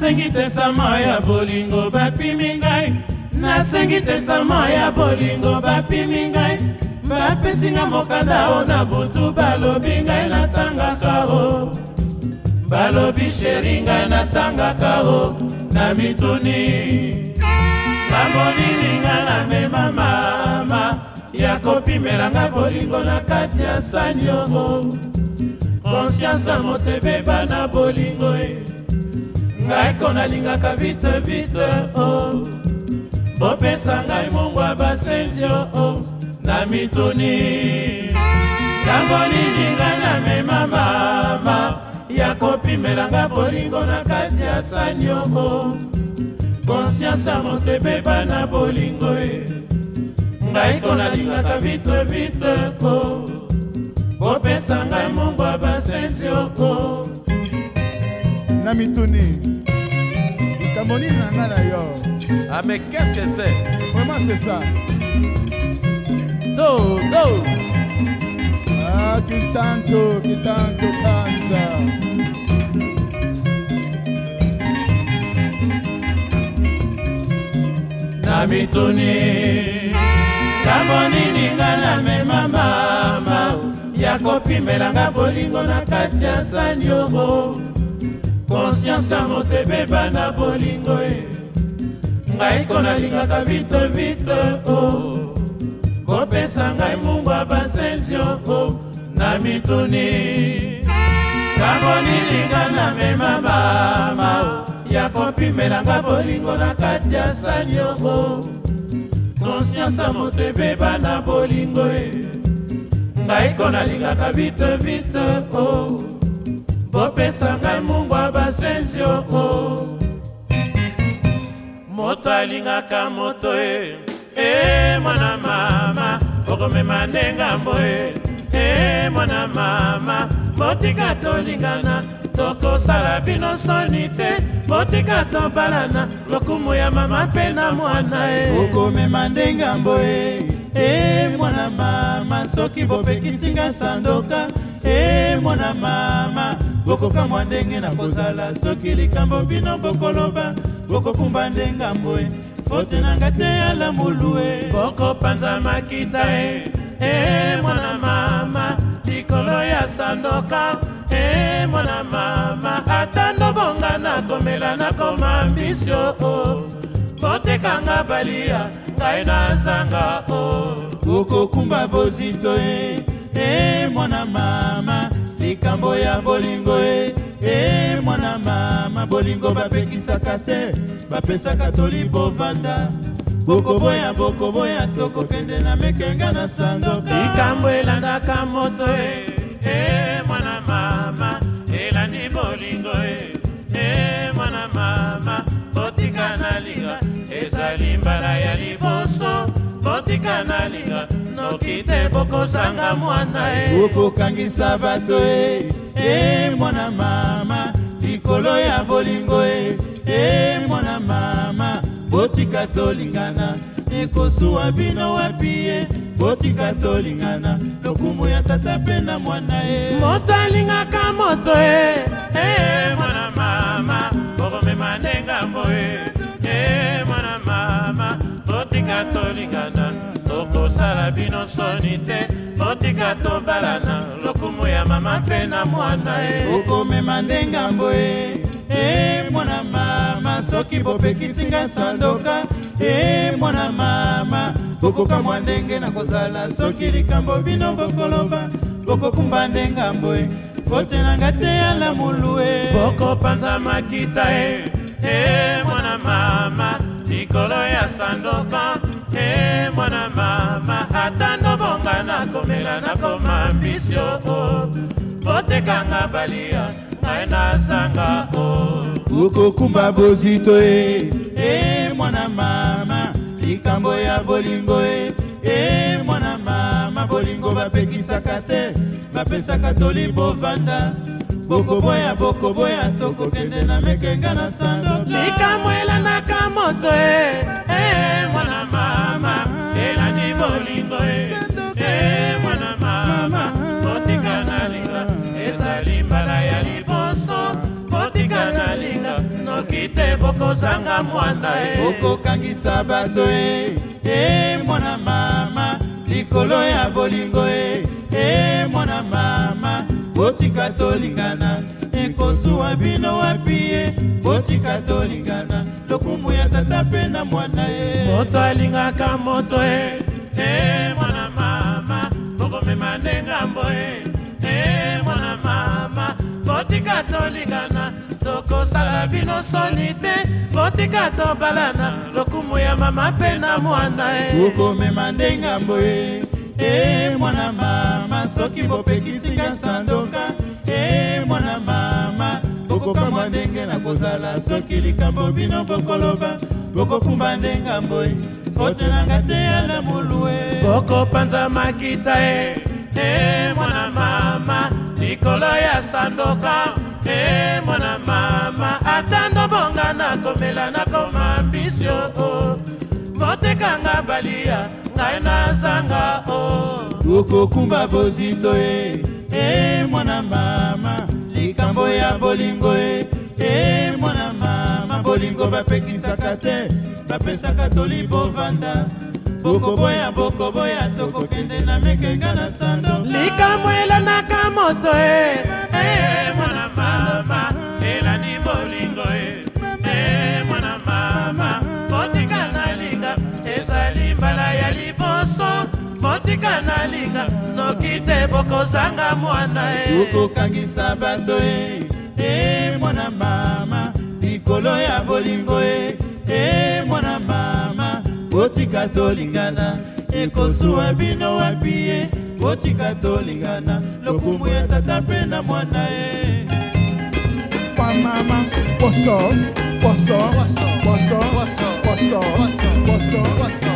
nasengi te sama ya bolingo bapimi ngai nasengi te sama ya bolingo bapimi ngai bapesinga mokanda o na butu balobi ngai natangaka o balobi sheri ngai natangaka o na mituni namoni ninga namema mama ya kopimelanga bolingo na kati ya sani oo konsiansa motebeba na bolingo e ngai ko nalingaka vite vite o oh. bopesa ngai mongwa basensio o oh, oh. na mituni ntango nini ngai namema mama ya kopimelanga bolingo na kati ya sanio o konsianse ya moto ebeba na bolingo e ngai ko nalingaka vite vite o kopesa ngai mongwa basensio o na mituni likambo nini na ngai na yo ah mais qu'est-ce que c'est vraiment c'est ça do do ah kitanto kitanto kansa na mituni ntango nini nga na mema mama ya kopimelanga bolingo na kati ya sani yongo konsianse ya motebeba na bolingo e ngai konalingaka vite vite o kopesa ngai mungwa basensio o na mituni ntango nilinga na mema mama ya kopimelanga bolingo na kati ya sanio o konsianse ya motebeba na bolingo e ngai konalingaka vite vite o oh. bopesa ngai mungwa basenzi oko moto alingaka moto e e mwana mama okomema nde ngambo e e mwana mama motika tolingana tokosala bino soni te motika tobalana lokumu ya mama mpe na mwana e okomema nde ngambo e e mwana mama soki bopekisinga sandoka e mwana mama bokokamwa ndenge nakozala soki likambo bino bokoloba bokokumba ndenge mbwe fote nanga te alamulu e bokopanza makita e e mwana mama likolo ya sandoka e mwana mama ata ndobonga nakomela nakoma mbisio o botekanga balia ngai nazanga o bokokumba bozito e e mwana mama likambo ya bolingo e e mwana mama bolingo bapekisaka te bapesaka tolibovanda bokoboya bokoboya tokokende na mekenga na sandoka likambo elandaka moto e e mwana mama elandi bolingo e e mwana mama botika na linga ezali mbala ya liboso botika na linga noki te bokozanga mwana e okokangisa bato e e mwana mama likolo ya bolingo e e mwana mama botika tolingana ekosuwa bino wapi ye botika tolingana lokumu ya tata mpe na mwana ye moto alingaka moto e e mwana mama okomema ndengambo e na bino soni te otika tobalana lokumu ya mama mpe na mwana ye okomema nde ngambo ye e mwana mama soki bopekisinga sandoka e mwana mama bokoka mwa ndenge na kozala soki likambo bino bokoloba bokokumba nde ngambo ye fote nanga te ya lamulu e bokopanza makita e e mwana mama likolo ya sandoka e mwana mama ata ndobonga nakomela nakoma misio o botekanga balia ngai nazanga o okokumba bozito e e mwana mama likambo ya bolingo e e mwana mama bolingo bapekisaka te bapesaka toli bovanda bokoboya bokoboya tokokende na mekenga na sandoka likambo elandaka moto e eh, eh. bolingo e. e mwana mama botika nalinga ezali mbala ya liboso botika nalinga noki te bokozanga mwana e okokangisa bato e e mwana mama likolo ya bolingo e e mwana mama botika tolingana ekosuwa bino wapi ye botika tolingana lokumu ya tata mpe na mwana ye moto alingaka moto e e mwana mama okomema nde ngambo e e mwana mama botika tolingana tokosala bino soni te botika tobalana lokumu ya mama mpe na mwana e okomema nde ngambo e e mwana mama soki bopekisika sandoka e mwana mama okopamwa ndenge na kozala soki likambo bino bokoloba bokokumba nde ngambo e fote nanga te ya lamulu okopanza makita e e mwana mama likolo ya sandoka e mwana mama ata ndobonga nakomela nakoma mbisio o motekanga balia ngai nazanga o okokumba bozito e e mwana mama likambo ya bolingo e e mwana mama bolingo bapekisaka te bapesaka tolibovanda bokoboya bokoboya tokokende na mekenga na sando likambo elanaka moto e mwana mama elani bolingo e mwana mama motika nalinga ezali mbala ya liboso motika nalinga noki te bokozanga mwana e okokangisa bato e e mwana mama likolo ya bolingo e e mwana mama botika tolingana ekosuwa bino wapi ye botika tolingana lokumu ya tata mpe na mwana ye pamama poso poso poso poso poso poso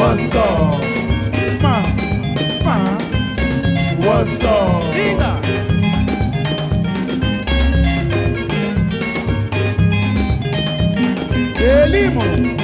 What's up? Ma, ma. What's up? Linda. Elimo.